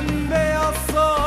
pembe aslan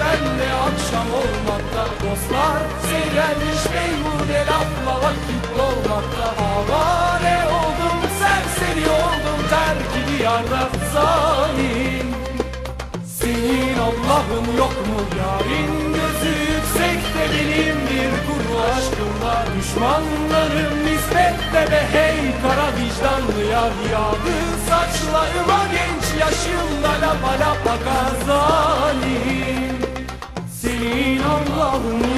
benle akşam olmakta. Dostlar seyrelmiş beyhude lafla vakit dolmakta. Avare oldum serseri oldum terk diyarda zalim. Senin Allah'ın yok mu? Yarin gözü yüksekte benim bir kuru aşkım var. Düşmanlarım nispette be hey kara vicdanlı yar. Yağdı Saçlarıma yaşımda lapa lapa zalim Senin Allah'ın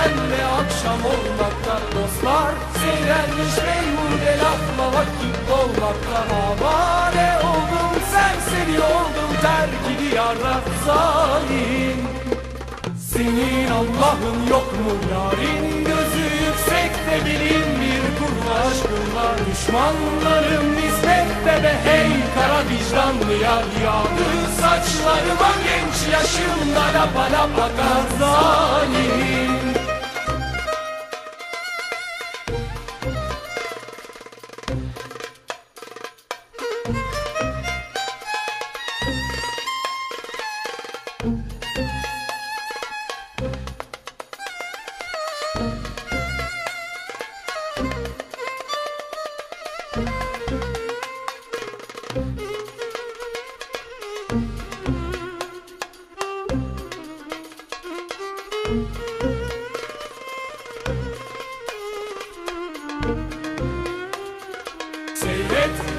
halini benle akşam olmakta Dostlar seyrelmiş beyhude lafla vakit dolmakta. Havale oldum serseri oldum terk diyarda zalim. Senin Allah'ın yok mu? Yarin gözü yüksekte bilin bir kuru aşkın var Düşmanlarım nispette de hey kara vicdanlı yar yağdı. Saçlarıma genç yaşımda lapa lapa kar zalim Seyret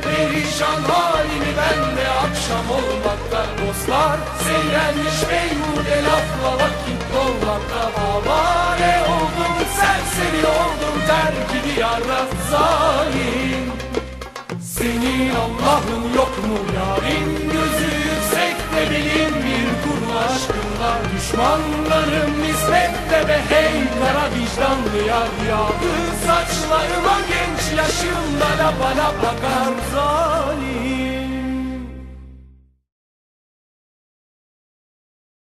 perişan olmakta Dostlar. Seyrelmiş beyhude lafla vakit dolmakta Havale oldum. Serseri oldum terk diyarda zalim. Senin Allah'ın yok mu yarin gözü yüksekte bilin bir kuru aşkın var Düşmanlarım nispette be hey kara vicdanlı yar yağdı. Saçlarıma